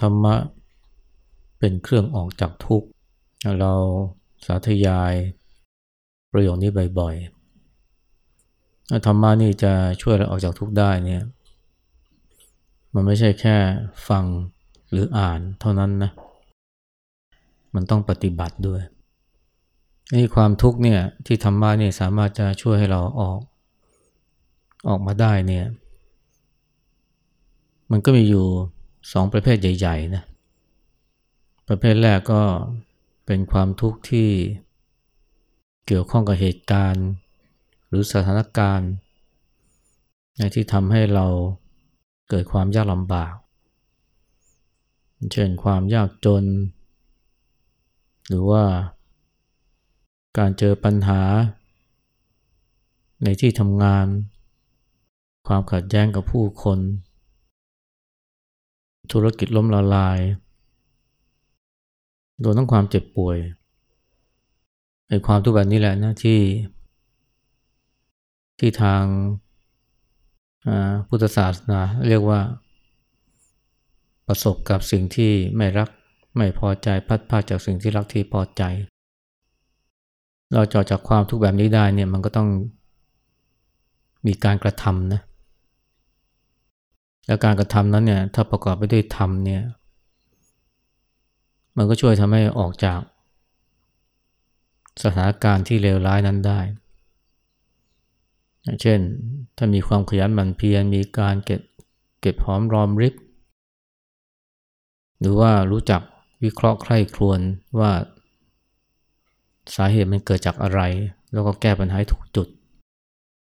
ธรรมะเป็นเครื่องออกจากทุกข์ เราสาธยายประโยคนี้บ่อยๆธรรมะนี่จะช่วยเราออกจากทุกข์ได้เนี่ยมันไม่ใช่แค่ฟังหรืออ่านเท่านั้นนะ มันต้องปฏิบัติด้วยนี่ความทุกข์เนี่ยที่ธรรมะนี่สามารถจะช่วยให้เราออก ออกมาได้เนี่ย มันก็มีอยู่ สองประเภทใหญ่ๆนะประเภทแรกก็เป็นความทุกข์ที่เกี่ยวข้องกับเหตุการณ์ หรือสถานการณ์ที่ทำให้เราเกิดความยากลำบาก เช่นความยากจน หรือว่าการเจอปัญหา ในที่ทำงาน ความขัดแย้งกับผู้คน ธุรกิจล้มละลาย โดนทั้งความเจ็บป่วยไอ้ความทุกข์แบบนี้แหละนะที่ ที่ทางพุทธศาสนาเรียกว่าประสบกับสิ่งที่ไม่รักไม่พอใจพัดพาจากสิ่งที่รักที่พอใจ เราจอจากความทุกข์แบบนี้ได้เนี่ยมันก็ต้องมีการกระทำนะ และการกระทำนั้นเนี่ยถ้าประกอบไปด้วยธรรมเนี่ยมันก็ช่วยทำให้ออกจาก สถานการณ์ที่เลวร้ายนั้นได้ เช่น ถ้ามีความขยันหมั่นเพียรมีการเก็บเก็บหอมรอมริบ หรือว่ารู้จักวิเคราะห์ใคร่ครวญว่าสาเหตุมันเกิดจากอะไร แล้วก็แก้ปัญหาถูกจุด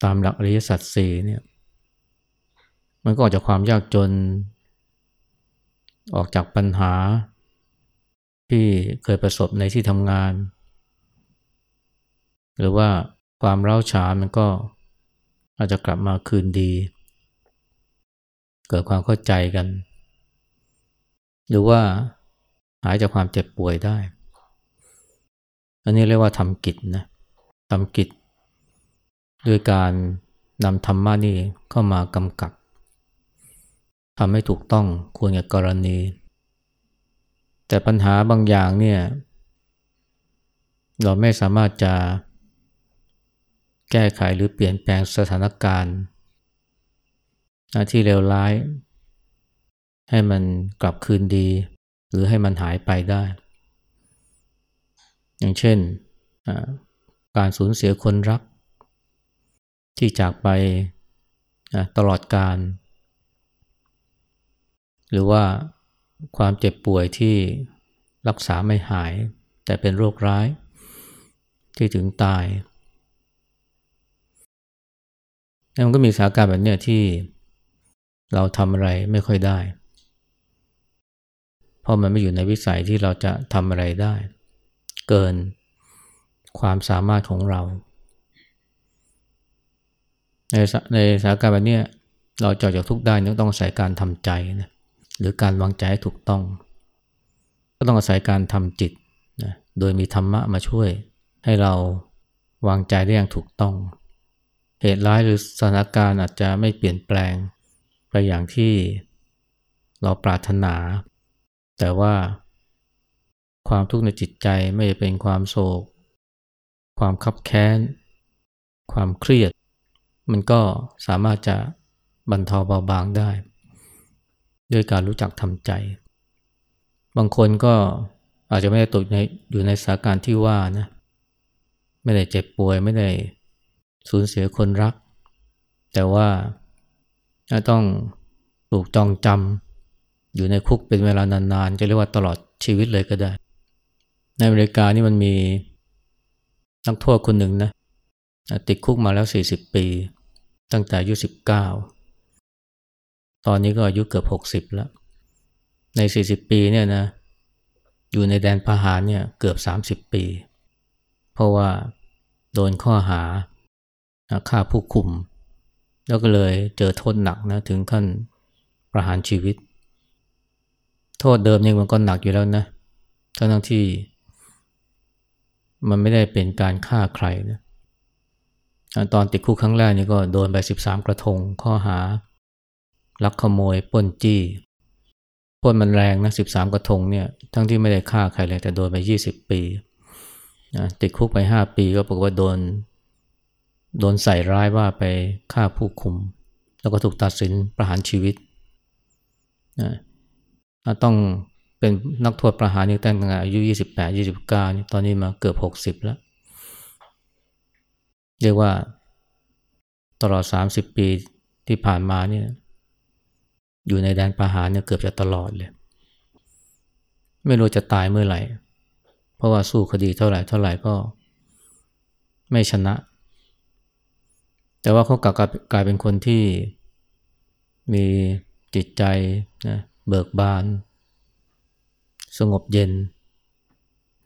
ตามหลักอริยสัจสี่เนี่ย มันก็ออกจากความยากจน ออกจากปัญหา ที่เคยประสบในที่ทำงาน หรือว่าความเร้าฉานมันก็อาจจะกลับมาคืนดี เกิดความเข้าใจกัน หรือว่าหายจากความเจ็บป่วยได้ อันนี้เรียกว่าทำกิจนะทำกิจ ด้วยการนำธรรมะนี่เข้ามากำกับำให้ถูกต้องควรกับกรณี แต่ปัญหาบางอย่างเนี่ยเราไม่สามารถจะแก้ไขหรือเปลี่ยนแปลงสถานการณ์ที่เลวร้าย ให้มันกลับคืนดี หรือให้มันหายไปได้ อย่างเช่น การสูญเสียคนรัก ที่จากไปตลอดการ หรือว่าความเจ็บป่วยที่รักษาไม่หาย แต่เป็นโรคร้ายที่ถึงตายแล้วมันก็มีสถานการณ์แบบนี้ที่เราทำอะไรไม่ค่อยได้ เพราะมันไม่อยู่ในวิสัยที่เราจะทำอะไรได้ เกินความสามารถของเรา ในในสถานการณ์แบบนี้เราจอดจากทุกได้ต้องอาศัยการทำใจนะ หรือการวางใจให้ถูกต้อง ก็ต้องอาศัยการทำจิตนะโดยมีธรรมะมาช่วย ให้เราวางใจได้อย่างถูกต้อง เหตุร้ายหรือสถานการณ์อาจจะไม่เปลี่ยนแปลงไปอย่างที่เราปรารถนา แต่ว่าความทุกข์ในจิตใจไม่จะเป็นความโศก ความคับแค้น ความเครียด มันก็สามารถจะบรรเทาเบาบางได้ ด้วยการรู้จักทำใจ บางคนก็อาจจะไม่ได้ตกในอยู่ในสถานการณ์ที่ว่านะไม่ได้เจ็บป่วยไม่ได้สูญเสียคนรัก แต่ว่าต้องถูกจองจำอยู่ในคุกเป็นเวลานานๆ จะเรียกว่าตลอดชีวิตเลยก็ได้ ในอเมริกานี่มันมีนักโทษคนหนึ่งนะติดคุกมาแล้ว 40 ปี ตั้งแต่อายุ19 ตอนนี้ก็อายุเกือบหกสิบแล้ว ในสี่สิบปีเนี่ยนะ อยู่ในแดนพหารเนี่ยเกือบสามสิบปี เพราะว่าโดนข้อหาฆ่าผู้คุม แล้วก็เลยเจอโทษหนักนะถึงขั้นประหารชีวิต โทษเดิมเนี่ยมันก็หนักอยู่แล้วนะทั้งที่ มันไม่ได้เป็นการฆ่าใครนะตอนติดคุกครั้งแรกนี่ก็โดนไปสิบสามกระทงข้อหา ลักขโมยป้นจี้โทษมันแรงนะสิบสามกระทงเนี่ยทั้งที่ไม่ได้ฆ่าใครเลยแต่โดนไปยี่สิบปีนะติดคุกไปห้าปีก็ปรากฏว่าโดน โดนใส่ร้ายว่าไปฆ่าผู้คุม แล้วก็ถูกตัดสินประหารชีวิตนะต้องเป็นนักโทษประหารนี่ตั้งแต่อายุยี่สิบแปดยี่สิบเก้านี่ตอนนี้มาเกือบหกสิบแล้ว เรียกว่าตลอดสามสิบปีที่ผ่านมาเนี่ย อยู่ในแดนประหารเนี่ยเกือบจะตลอดเลย ไม่รู้จะตายเมื่อไหร่ เพราะว่าสู้คดีเท่าไหร่เท่าไหร่ก็ไม่ชนะ แต่ว่าเขากลับกลายเป็นคนที่มีจิตใจนะเบิกบาน สงบเย็น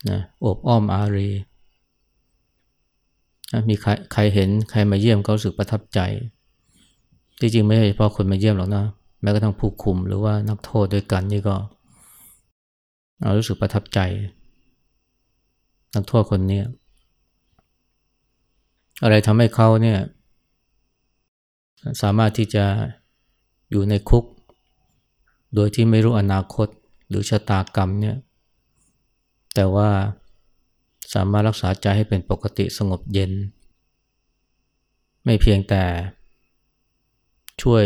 นะอบอ้อมอารีมีใครใครเห็นใครมาเยี่ยมก็รู้สึกประทับใจ ที่จริงไม่ใช่เฉพาะคนมาเยี่ยมหรอกนะ ม้กระทั่งผู้คุมหรือว่านักโทษด้วยกันนี่ก็เรารู้สึกประทับใจ นักโทษคนนี้อะไรทำให้เขาเนี่ยสามารถที่จะอยู่ในคุก โดยที่ไม่รู้อนาคตหรือชะตากรรมเนี่ยแต่ว่าสามารถรักษาใจให้เป็นปกติสงบเย็น ไม่เพียงแต่ช่วย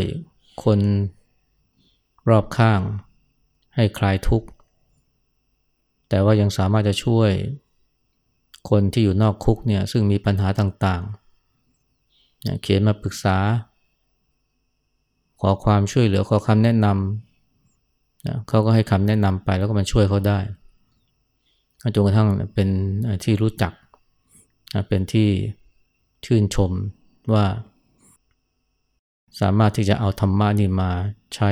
คน รอบข้างให้คลายทุกข์ แต่ว่ายังสามารถจะช่วยคนที่อยู่นอกคุกเนี่ยซึ่งมีปัญหาต่างๆ เขียนมาปรึกษา ขอความช่วยเหลือขอคำแนะนำเขาก็ให้คำแนะนำไปแล้วก็มาช่วยเขาได้จนกระทั่งเป็นที่รู้จัก เป็นที่ชื่นชมว่า สามารถที่จะเอาธรรมะนี่มาใช้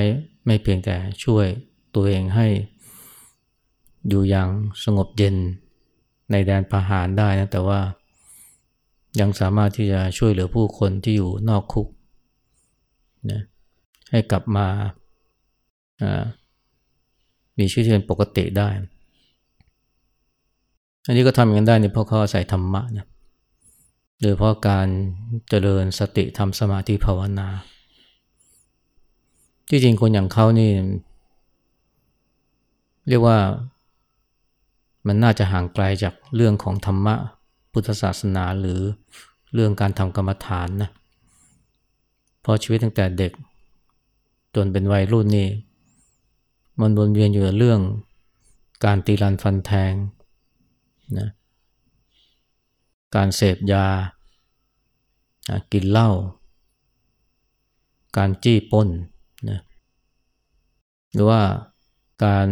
ไม่เพียงแต่ช่วยตัวเองให้อยู่อย่างสงบเย็นในแดนประหารได้นะแต่ว่ายังสามารถที่จะช่วยเหลือผู้คนที่อยู่นอกคุกนะให้กลับมามีชีวิตที่เป็นปกติได้ อันนี้ก็ทำอย่างนั้นได้นี่เพราะเขาใส่ธรรมะนะโดยเพราะการเจริญสติทำสมาธิภาวนา ที่จริงคนอย่างเขานี่ เรียกว่ามันน่าจะห่างไกลจากเรื่องของธรรมะพุทธศาสนาหรือเรื่องการทำกรรมฐานนะเพราะชีวิตตั้งแต่เด็ก จนเป็นวัยรุ่นนี่มันวนเวียนอยู่กับเรื่องการตีรันฟันแทงนะการเสพยา กินเหล้า การจี้ป้น นะหรือว่าการ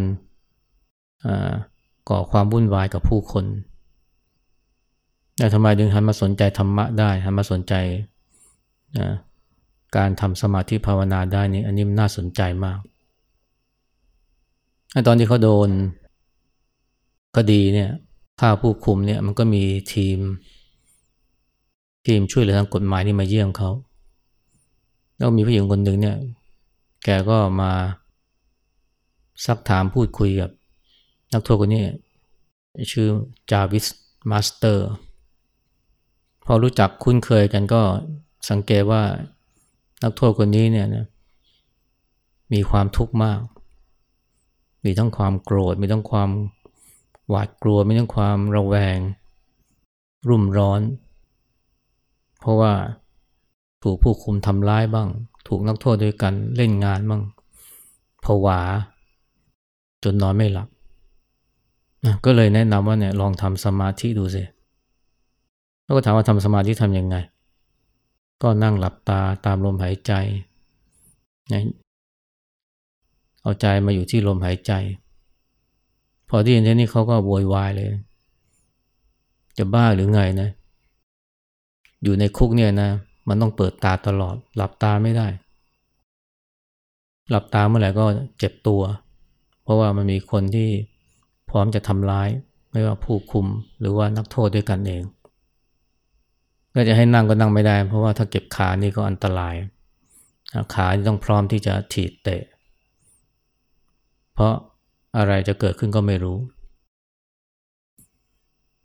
ก่อความวุ่นวายกับผู้คนแต่ทำไมดึงหันมาสนใจธรรมะได้หันมาสนใจนะการทำสมาธิภาวนาได้นี่อันนี้มันน่าสนใจมากตอนที่เขาโดนคดีเนี่ยฆ่าผู้คุมเนี่ยมันก็มีทีม ทีมช่วยเหลือทางกฎหมายนี่มาเยี่ยมเขา แล้วมีผู้หญิงคนหนึ่งเนี่ย แกก็มาซักถามพูดคุยกับ นักโทษคนนี้ ชื่อ Jarvis Masters พอรู้จักคุ้นเคยกันก็สังเกตว่านักโทษคนนี้เนี่ยนะมีความทุกข์มาก มีทั้งความโกรธ มีทั้งความหวาดกลัว มีทั้งความระแวง รุ่มร้อน เพราะว่าถูกผู้คุมทำร้ายบ้าง ถูกนักโทษด้วยกันเล่นงานบ้างผวา จนนอนไม่หลับก็เลยแนะนำว่าเนี่ยลองทำสมาธิดูสิแล้วก็ถามว่าทำสมาธิทำยังไง ก็นั่งหลับตาตามลมหายใจเอาใจมาอยู่ที่ลมหายใจ พอที่เห็นนี่เขาก็โวยวายเลย จะบ้าหรือไงนะ อยู่ในคุกเนี่ยนะ มันต้องเปิดตาตลอด หลับตาไม่ได้ หลับตาเมื่อไหร่ก็เจ็บตัว เพราะว่ามันมีคนที่พร้อมจะทำร้าย ไม่ว่าผู้คุมหรือว่านักโทษด้วยกันเองก็จะให้นั่งก็นั่งไม่ได้ เพราะว่าถ้าเก็บขานี่ก็อันตราย ขาต้องพร้อมที่จะถีบเตะ เพราะอะไรจะเกิดขึ้นก็ไม่รู้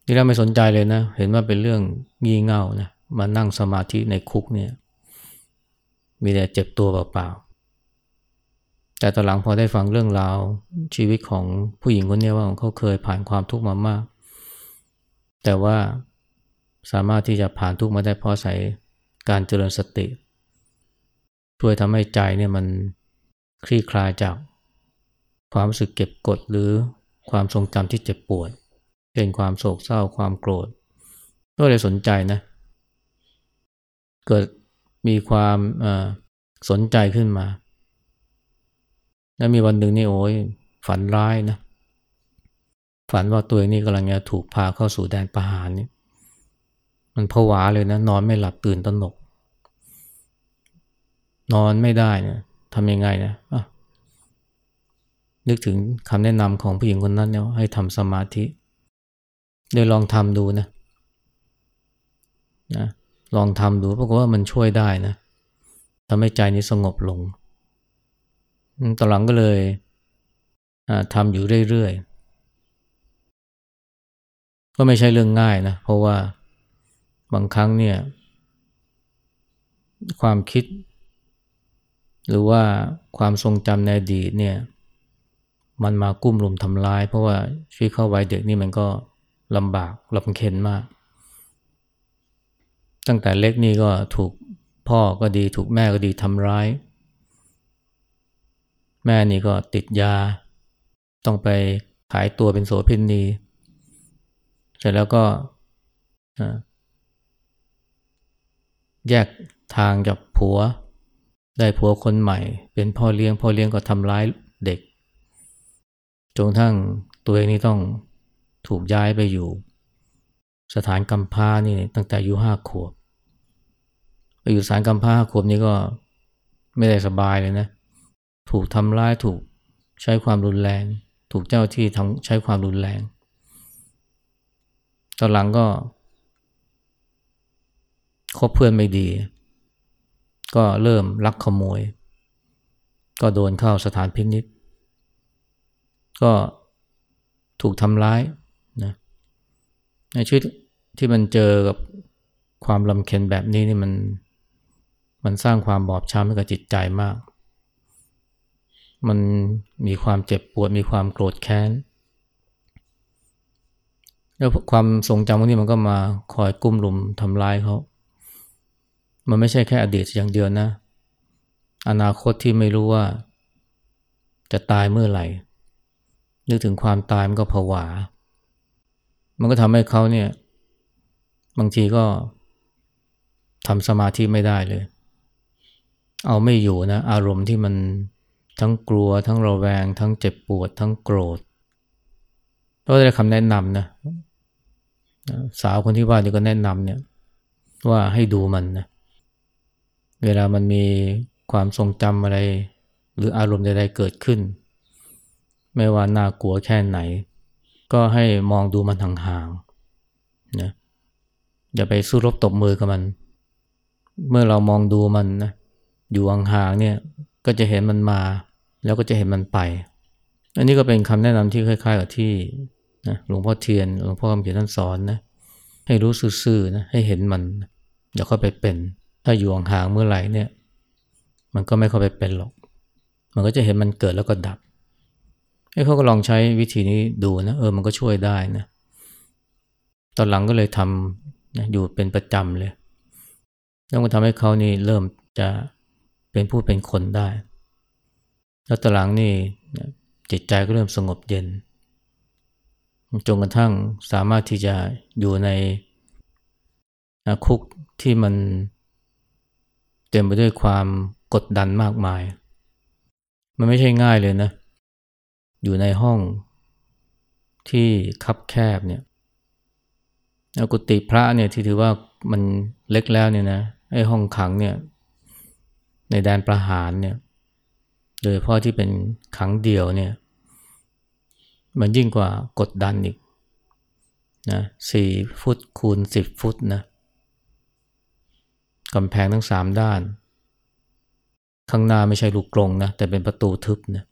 ที่เราไม่สนใจเลยนะ เห็นว่าเป็นเรื่องงี่เง่านะ มานั่งสมาธิในคุกเนี่ยมีแต่เจ็บตัวเปล่าๆ แต่ตอนหลังพอได้ฟังเรื่องราวชีวิตของผู้หญิงคนนี้ว่าเขาเคยผ่านความทุกข์มามาก แต่ว่าสามารถที่จะผ่านทุกข์มาได้เพราะใส่การเจริญสติ ช่วยทำให้ใจเนี่ยมันคลี่คลายจากความรู้สึกเก็บกดหรือความทรงจำที่เจ็บปวด เป็นความโศกเศร้าความโกรธ ก็เลยสนใจนะเกิดมีความสนใจขึ้นมา แล้วมีวันหนึ่งนี่โอ้ยฝันร้ายนะ ฝันว่าตัวเองนี่กำลังจะถูกพาเข้าสู่แดนประหารนี่มันผวาเลยนะ นอนไม่หลับตื่นตระหนก นอนไม่ได้นะทำยังไงนะะนึกถึงคำแนะนำของผู้หญิงคนนั้นเนี่ยให้ทำสมาธิ ได้ลองทำดูนะนะ ลองทำดูปรากฏว่ามันช่วยได้นะทำให้ใจนี้สงบลงตอนหลังก็เลยทำอยู่เรื่อยๆ ก็ไม่ใช่เรื่องง่ายนะ เพราะว่าบางครั้งเนี่ย ความคิด หรือว่าความทรงจำในอดีตเนี่ย มันมากุ้มลุมทำร้าย เพราะว่าชีวิตเข้าวัยเด็กนี่มันก็ลำบากลำเค็นมาก ตั้งแต่เล็กนี่ก็ถูกพ่อก็ดีถูกแม่ก็ดีทำร้าย แม่นี่ก็ติดยา ต้องไปขายตัวเป็นโสเภณี เสร็จแล้วก็แยกทางจากผัว ได้ผัวคนใหม่ เป็นพ่อเลี้ยง พ่อเลี้ยงก็ทำร้ายเด็ก จนทั้งตัวเองนี่ต้องถูกย้ายไปอยู่ สถานกำพร้านี่ตั้งแต่อายุห้าขวบไปอยู่สถานกำพร้าห้าขวบนี้ก็ไม่ได้สบายเลยนะ ถูกทำร้ายถูกใช้ความรุนแรง ถูกเจ้าที่ทำใช้ความรุนแรง ตอนหลังก็คบเพื่อนไม่ดี ก็เริ่มลักขโมย ก็โดนเข้าสถานพินิษก็ถูกทำร้ายนะในชีวิต ที่มันเจอกับความลำเค็นแบบนี้นี่มันมันสร้างความบอบช้ำให้กับจิตใจมาก มันมีความเจ็บปวดมีความโกรธแค้น แล้วความทรงจำพวกนี้มันก็มาคอยกุ้มลุมทำร้ายเขา มันไม่ใช่แค่อดีตอย่างเดียวนะ อนาคตที่ไม่รู้ว่า จะตายเมื่อไหร่ นึกถึงความตายมันก็ผวา มันก็ทำให้เขาเนี่ย บางทีก็ทำสมาธิไม่ได้เลย เอาไม่อยู่นะ อารมณ์ที่มันทั้งกลัว ทั้งระแวง ทั้งเจ็บปวด ทั้งโกรธก็ได้คำแนะนำนะสาวคนที่ว่านี่ก็แนะนำเนี่ยว่าให้ดูมันนะเวลามันมีความทรงจำอะไร หรืออารมณ์ใดๆเกิดขึ้น ไม่ว่าน่ากลัวแค่ไหน ก็ให้มองดูมันห่างๆนะ อย่าไปสู้รบตบมือกับมัน เมื่อเรามองดูมันนะอยู่ห่างๆเนี่ยก็จะเห็นมันมา แล้วก็จะเห็นมันไป อันนี้ก็เป็นคำแนะนำที่คล้ายๆกับที่นะหลวงพ่อเทียนหลวงพ่อคำเขียนท่านสอนนะให้รู้ซื่อๆนะให้เห็นมันอย่าเข้าไปเป็น ถ้าอยู่ห่างๆเมื่อไหร่เนี่ย มันก็ไม่เข้าไปเป็นหรอก มันก็จะเห็นมันเกิดแล้วก็ดับให้เขาก็ลองใช้วิธีนี้ดูนะเออมันก็ช่วยได้นะตอนหลังก็เลยทำ นะอยู่เป็นประจำเลยแล้วมันทำให้เขานี่เริ่มจะเป็นผู้เป็นคนได้ แล้วตหลังนี่จิตใจก็เริ่มสงบเย็น จนกระทั่งสามารถที่จะอยู่ในคุกที่มันเต็มไปด้วยความกดดันมากมาย มันไม่ใช่ง่ายเลยนะ อยู่ในห้องที่คับแคบเนี่ย กุฏิพระเนี่ยที่ถือว่ามันเล็กแล้วเนี่ยนะไอ้ห้องขังเนี่ยในแดนประหารเนี่ยโดยเพราะที่เป็นขังเดียวเนี่ยมันยิ่งกว่ากดดันอีกนะสี่ฟุตคูณสิบฟุตนะกำแพงทั้งสามด้าน ข้างหน้าไม่ใช่ลูกกรงนะแต่เป็นประตูทึบนะ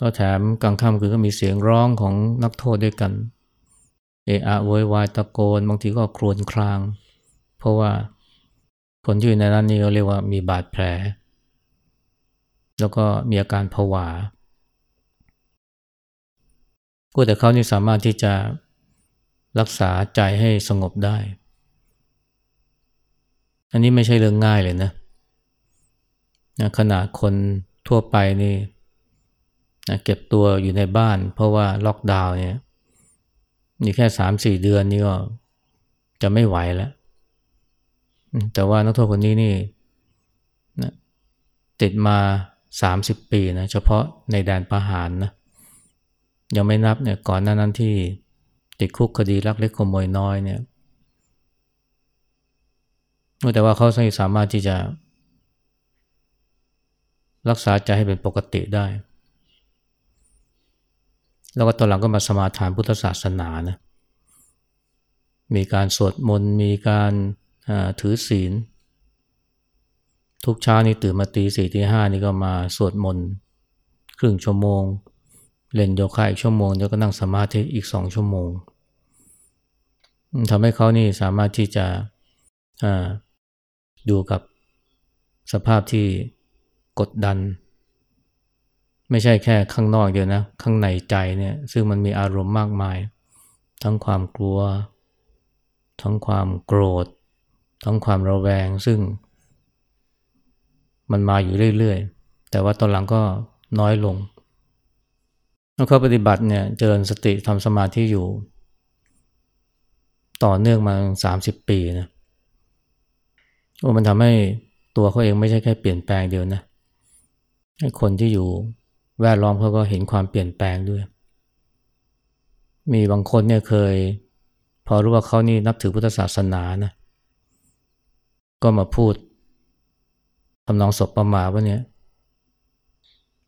ก็แถมกลางค่ำคือก็มีเสียงร้องของนักโทษด้วยกัน เอะอะโวยวายตะโกน บางทีก็ครวญคราง เพราะว่าคนที่อยู่ในนั้นนี่เขาเรียกว่ามีบาดแผล แล้วก็มีอาการผวาก็แต่เขานี่สามารถที่จะรักษาใจให้สงบได้ อันนี้ไม่ใช่เรื่องง่ายเลยนะนะขนาดคนทั่วไปนี่นะเก็บตัวอยู่ในบ้าน เพราะว่าล็อกดาวน์เนี่ย นี่แค่สามสี่เดือนนี่ก็จะไม่ไหวแล้ว แต่ว่านักโทษคนนี้นี่นะติดมาสามสิบปีนะเฉพาะในแดนประหารนะยังไม่นับเนี่ยก่อนหน้านั้นที่ติดคุกคดีลักเล็กขโมยน้อยเนี่ยแต่ว่าเขาสามารถที่จะ รักษาใจให้เป็นปกติได้ แล้วก็ตอนหลังก็มาสมาทานพุทธศาสนานะมีการสวดมนต์มีการถือศีล ทุกเช้านี่ตื่นมาตีสี่ตีห้านี่ก็มาสวดมนต์ครึ่งชั่วโมง เล่นโยคะอีกชั่วโมง แล้วก็นั่งสมาธิอีกสองชั่วโมงทำให้เขานี่สามารถที่จะอยู่กับสภาพที่กดดัน ไม่ใช่แค่ข้างนอกเดียวนะ ข้างในใจเนี่ย ซึ่งมันมีอารมณ์มากมาย ทั้งความกลัว ทั้งความโกรธ ทั้งความระแวง ซึ่ง มันมาอยู่เรื่อยๆ แต่ว่าตอนหลังก็น้อยลงแล้วเขาปฏิบัติเนี่ยเจริญสติทำสมาธิอยู่ ต่อเนื่องมาสามสิบปีนะโอ้มันทำให้ตัวเขาเองไม่ใช่แค่เปลี่ยนแปลงเดียวนะให้คนที่อยู่ แวดล้อมเขาก็เห็นความเปลี่ยนแปลงด้วย มีบางคนเนี่ยเคย พอรู้ว่าเขานี่นับถือพุทธศาสนานะ ก็มาพูดทำนองศพประมาว่าเนี่ย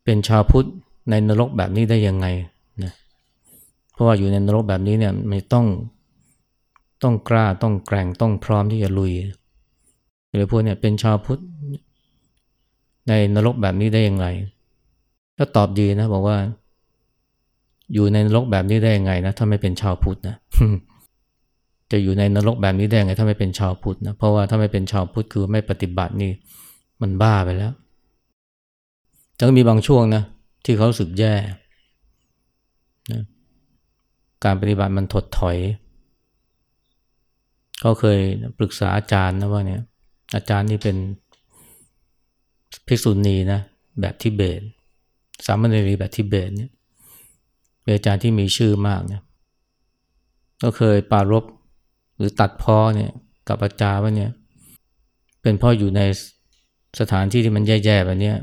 เป็นชาวพุทธในนรกแบบนี้ได้ยังไงนะเพราะว่าอยู่ในนรกแบบนี้เนี่ยไม่ต้องต้องกล้าต้องแกร่งต้องพร้อมที่จะลุยหรือพวกเนี่ยเป็นชาวพุทธในนรกแบบนี้ได้ย่างไร ก็ตอบดีนะบอกว่า อยู่ในนรกแบบนี้ได้ยังไงนะถ้าไม่เป็นชาวพุทธนะจะอยู่ในนรกแบบนี้ได้ยังไง ถ้าไม่เป็นชาวพุทธนะเพราะว่าถ้าไม่เป็นชาวพุทธคือไม่ปฏิบัตินี่มันบ้าไปแล้วแต่ก็มีบางช่วงนะที่เขาสึกแย่นะการปฏิบัติมันถดถอยเขาเคยปรึกษาอาจารย์นะว่าเนี่ยอาจารย์นี่เป็นภิกษุณีนะแบบทิเบต สามเณรีแบบทิเบตเนี่ยเป็นอาจารย์ที่มีชื่อมากเนี่ยก็เคยปารบหรือตัดพ้อเนี่ยกับอาจารย์ว่าเนี่ย เป็นพ่ออยู่ในสถานที่ที่มันแย่ๆแบบนี้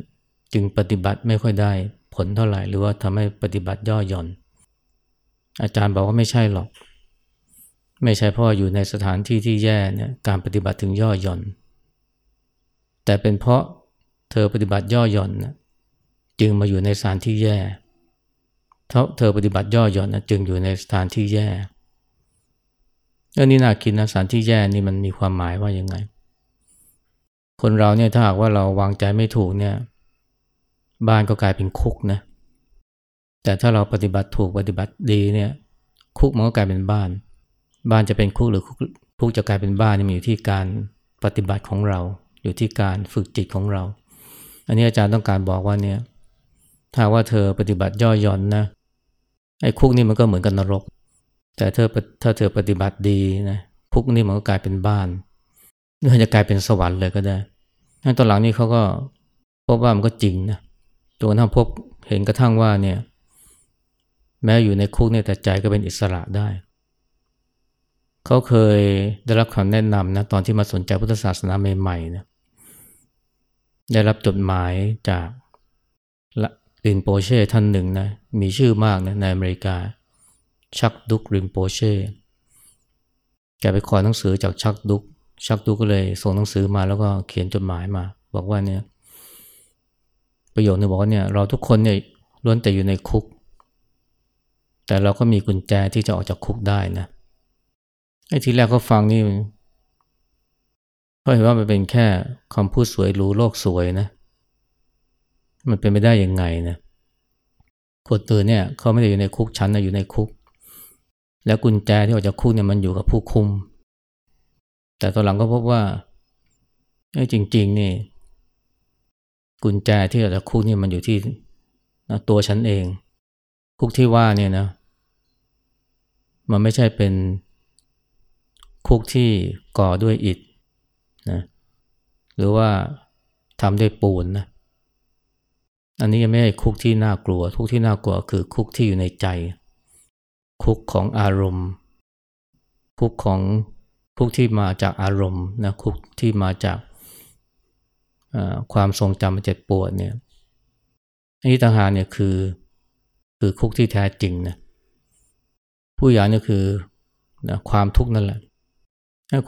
จึงปฏิบัติไม่ค่อยได้ผลเท่าไหร่หรือว่าทำให้ปฏิบัติย่อหย่อน อาจารย์บอกว่าไม่ใช่หรอก ไม่ใช่พราะอยู่ในสถานที่ที่แย่เนี่ยการปฏิบัติถึงย่อหย่อน แต่เป็นเพราะเธอปฏิบัติย่อหย่อนนะ จึงมาอยู่ในสถานที่แย่เาเธอปฏิบัติย่อหย่อนนะจึงอยู่ในสถานที่แย่เรื่องนี้น่าคิดนะสถานที่แย่นี่มันมีความหมายว่ายังไง คนเราเนี่ยถ้าหากว่าเราวางใจไม่ถูกเนี่ย บ้านก็กลายเป็นคุกนะแต่ถ้าเราปฏิบัติถูกปฏิบัติดีเนี่ย คุกมันก็กลายเป็นบ้าน บ้านจะเป็นคุกหรือคุกจะกลายเป็นบ้านนี่มีอยู่ที่การปฏิบัติของเรา อยู่ที่การฝึกจิตของเรา อันนี้อาจารย์ต้องการบอกว่าเนี่ย ถ้าว่าเธอปฏิบัติย่อหย่อนนะไอ้คุกนี่มันก็เหมือนกับนรก แต่เธอถ้าเธอปฏิบัติดีนะคุกนี่มันก็กลายเป็นบ้านหรือจะกลายเป็นสวรรค์เลยก็ได้นั่นตอนหลังนี่เขาก็พบว่ามันก็จริงนะจนกระทั่งพบเห็นกระทั่งว่าเนี่ย แม้อยู่ในคุกเนี่ยแต่ใจก็เป็นอิสระได้ เขาเคยได้รับคำแนะนำนะตอนที่มาสนใจพุทธศาสนาใหม่ๆนะได้รับจดหมายจาก รินโปเช่ท่านหนึ่งนะมีชื่อมากนะในอเมริกา ชักดุกรินโปเช่แกไปขอหนังสือจากชักดุก ชักดุกก็เลยส่งหนังสือมาแล้วก็เขียนจดหมายมา บอกว่าเนี่ยประโยคนึงบอกว่าเนี่ยเราทุกคนเนี่ยล้วนแต่อยู่ในคุก แต่เราก็มีกุญแจที่จะออกจากคุกได้นะไอ้ทีแรกก็ฟังนี่ราเห็นว่ามันเป็นแค่คำพูดสวยหรูโลกสวยนะ มันเป็นไม่ได้ยังไงนะคนตื่นเนี่ยเขาไม่ได้อยู่ในคุกชั้นนะอยู่ในคุก แล้วกุญแจที่ออกจากคุกเนี่ยมันอยู่กับผู้คุม แต่ตอนหลังก็พบว่าจริง ๆ นี่ กุญแจที่ออกจากคุกนี่มันอยู่ที่ตัวฉันเอง คุกที่ว่าเนี่ยนะ มันไม่ใช่เป็นคุกที่ก่อด้วยอิฐนะหรือว่าทำด้วยปูนนะ อันนี้ยังไม่ใช่คุกที่น่ากลัวคุกที่น่ากลัวคือคุกที่อยู่ในใจ คุกของอารมณ์ คุกของคุกที่มาจากอารมณ์นะคุกที่มาจากความทรงจำเจ็บปวดเนี่ยอันนี้ต่างหากเนี่ยคือคือคุกที่แท้จริงนะผู้ยานี่ยคือนะความทุกข์นั่นแหละ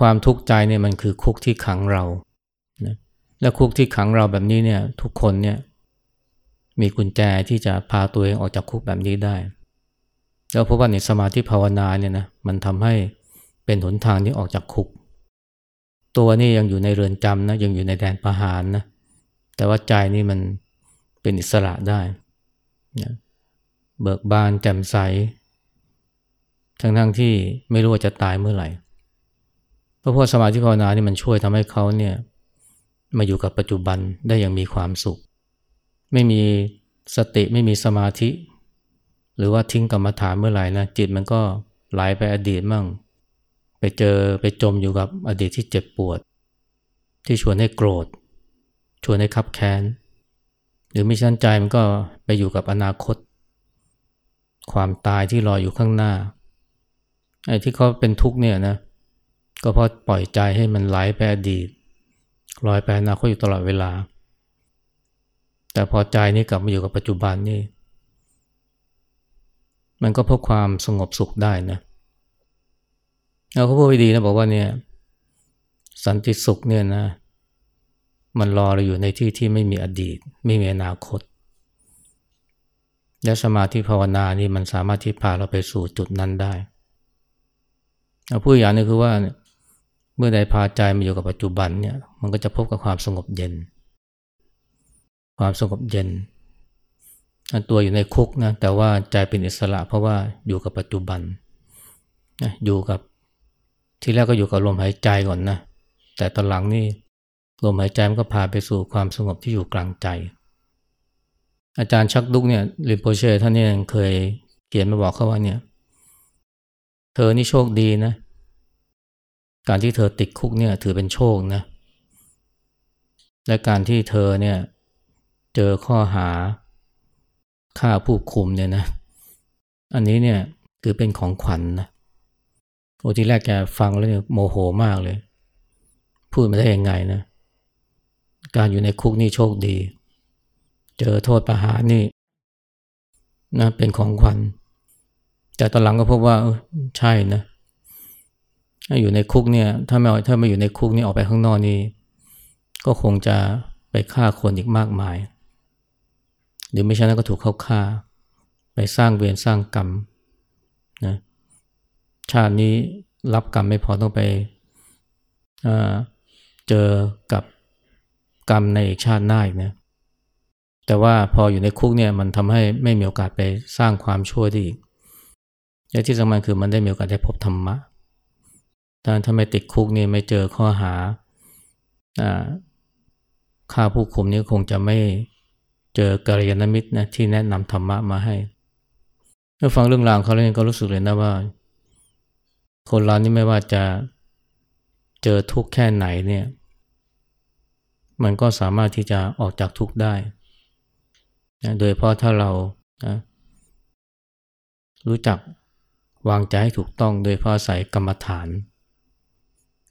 ความทุกข์ใจเนี่ยมันคือคุกที่ขังเรานะและคุกที่ขังเราแบบนี้เนี่ยทุกคนเนี่ย มีกุญแจที่จะพาตัวเองออกจากคุกแบบนี้ได้ แล้วพบว่าในสมาธิภาวนาเนี่ยนะมันทำให้เป็นหนทางที่ออกจากคุก ตัวนี่ยังอยู่ในเรือนจำนะยังอยู่ในแดนประหารนะแต่ว่าใจนี่มันเป็นอิสระได้นะเบิกบานแจ่มใส ทั้งทั้งที่ไม่รู้ว่าจะตายเมื่อไหร่เพราะพวกสมาธิภาวนานี่มันช่วยทำให้เขาเนี่ยมาอยู่กับปัจจุบันได้อย่างมีความสุข ไม่มีสติไม่มีสมาธิ หรือว่าทิ้งกรรมฐานเมื่อไหร่นะจิตมันก็ไหลไปอดีตมั่ง ไปเจอไปจมอยู่กับอดีตที่เจ็บปวด ที่ชวนให้โกรธ ชวนให้ขับแค้น หรือไม่ชั้นใจมันก็ไปอยู่กับอนาคต ความตายที่รออยู่ข้างหน้าไอ้ที่เขาเป็นทุกข์เนี่ยนะก็เพราะปล่อยใจให้มันไหลไปอดีตลอยไปอนาคตอยู่ตลอดเวลา แต่พอใจนี่กลับมาอยู่กับปัจจุบันนี่ มันก็พบความสงบสุขได้นะเราก็พูดไว้ดีนะบอกว่าเนี่ย สันติสุขเนี่ยนะ มันรอเราอยู่ในที่ที่ไม่มีอดีต ไม่มีอนาคต และสมาธิภาวนานี่มันสามารถที่พาเราไปสู่จุดนั้นได้เอาพูดอย่างนึงคือว่า เมื่อใดพาใจมาอยู่กับปัจจุบันเนี่ย มันก็จะพบกับความสงบเย็น ความสงบเย็น ตัวอยู่ในคุกนะแต่ว่าใจเป็นอิสระเพราะว่าอยู่กับปัจจุบันนะอยู่กับที่แรกก็อยู่กับลมหายใจก่อนนะแต่ตอนหลังนี่ลมหายใจมันก็พาไปสู่ความสงบที่อยู่กลางใจ อาจารย์ชักดุกเนี่ยลิโปเช่ท่านนี่เคยเขียนมาบอกเขาว่าเนี่ย เธอนี่โชคดีนะ การที่เธอติดคุกเนี่ยถือเป็นโชคนะ และการที่เธอเนี่ย เจอข้อหาฆ่าผู้คุมเนี่ยนะ อันนี้เนี่ยถือเป็นของขวัญนนะโอ้ทีแรกแกฟังแล้วเนี่ยโมโหมากเลย พูดไม่ได้ยังไงนะ การอยู่ในคุกนี่โชคดี เจอโทษประหารนี่นะเป็นของขวัญ แต่ตอนหลังก็พบว่าใช่นะถ้าอยู่ในคุกเนี่ย ถ้าไม่ถ้าไม่อยู่ในคุกนี่ออกไปข้างนอกนี่ก็คงจะไปฆ่าคนอีกมากมาย หรือไม่ใช่นั้นก็ถูกเขาฆ่า ไปสร้างเวรสร้างกรรมนะชาตินี้รับกรรมไม่พอต้องไปเจอกับกรรมในอีกชาติหน้าอีกนะแต่ว่าพออยู่ในคุกเนี่ยมันทำให้ไม่มีโอกาสไปสร้างความชั่วได้อีกและที่สำคัญคือมันได้มีโอกาสได้พบธรรมะถ้าถ้าไม่ติดคุกนี่ไม่เจอข้อหาฆ่าผู้คุมนี่คงจะไม่ เจอกัลยาณมิตรนะที่แนะนำธรรมะมาให้เมื่อฟังเรื่องราวเขาแล้วก็รู้สึกเลยนะว่า คนเรานี่ไม่ว่าจะเจอทุกข์แค่ไหนเนี่ย มันก็สามารถที่จะออกจากทุกข์ได้นะโดยเพราะถ้าเรานะรู้จักวางใจให้ถูกต้องโดยเพราะใส่กรรมฐาน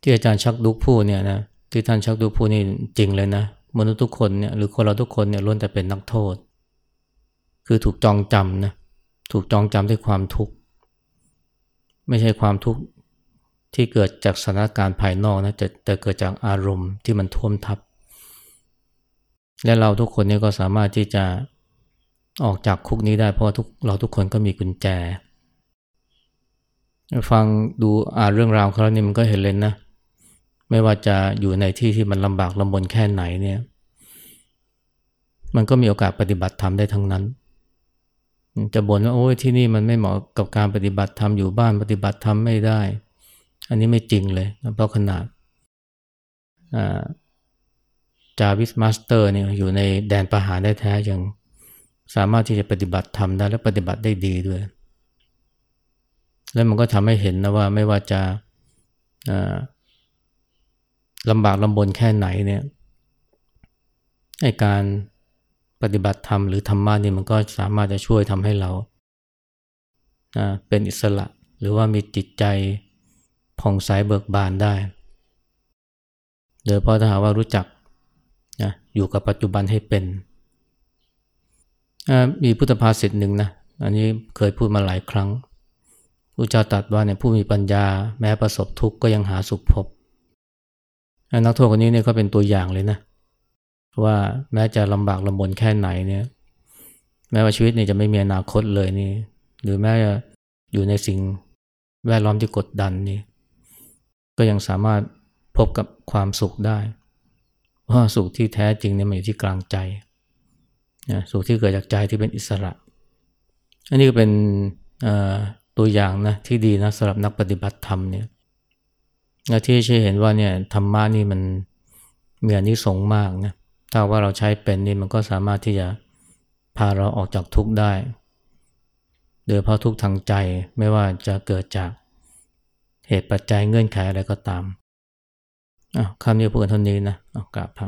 ที่อาจารย์ชักดุกพูดเนี่ยนะที่ท่านชักดุกพูดนี่จริงเลยนะ มนุษย์ทุกคนเนี่ยหรือคนเราทุกคนเนี่ยล้วนแต่เป็นนักโทษ คือถูกจองจำนะถูกจองจำด้วยความทุกข์ ไม่ใช่ความทุกข์ที่เกิดจากสถานการณ์ภายนอกนะแต่แต่เกิดจากอารมณ์ที่มันท่วมทับ และเราทุกคนเนี่ยก็สามารถที่จะออกจากคุกนี้ได้เพราะทุกเราทุกคนก็มีกุญแจ ฟังดูอ่านเรื่องราวเขาแล้วนี่มันก็เห็นเลยนะ ไม่ว่าจะอยู่ในที่ที่มันลำบากลำบนแค่ไหนเนี่ย มันก็มีโอกาสปฏิบัติธรรมได้ทั้งนั้น จะบ่นว่าโอ้ยที่นี่มันไม่เหมาะกับการปฏิบัติธรรมอยู่บ้านปฏิบัติธรรมไม่ได้ อันนี้ไม่จริงเลยเพราะขนาดJarvis Masters เนี่ยอยู่ในแดนประหารได้แท้ยังสามารถที่จะปฏิบัติธรรมได้และปฏิบัติได้ดีด้วย แล้วมันก็ทำให้เห็นนะว่าไม่ว่าจะ ลำบากลำบนแค่ไหนเนี่ยในการปฏิบัติธรรมหรือธรรมะนี่มันก็สามารถจะช่วยทำให้เราเป็นอิสระหรือว่ามีจิตใจผ่องใสเบิกบานได้โดยเพราะถ้าหาว่ารู้จักนะอยู่กับปัจจุบันให้เป็น มีพุทธภาษิตหนึ่งนะ อันนี้เคยพูดมาหลายครั้งพระเจ้าตรัสว่าเนี่ยผู้มีปัญญาแม้ประสบทุกข์ก็ยังหาสุขพบ นักโทษคนนี้เนี่ยก็เป็นตัวอย่างเลยนะว่าแม้จะลำบากลำบนแค่ไหนเนี่ย แม้ว่าชีวิตเนี่ยจะไม่มีอนาคตเลยนี่ หรือแม้จะอยู่ในสิ่งแวดล้อมที่กดดันนี่ ก็ยังสามารถพบกับความสุขได้เพราะสุขที่แท้จริงเนี่ยมันอยู่ที่กลางใจนะสุขที่เกิดจากใจที่เป็นอิสระ อันนี้ก็เป็นตัวอย่างนะที่ดีนะสำหรับนักปฏิบัติธรรมเนี่ย ที่ช่วยเห็นว่าเนี่ยธรรมะนี่มันมีอนิสงส์มากนะถ้าว่าเราใช้เป็นนี่มันก็สามารถที่จะพาเราออกจากทุกข์ได้ โดยเพราะทุกข์ทางใจไม่ว่าจะเกิดจากเหตุปัจจัยเงื่อนไขอะไรก็ตามอะคำนี้พูดกันเท่านี้นะเอากราบพระ